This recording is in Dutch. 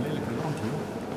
Lelijke rand, joh.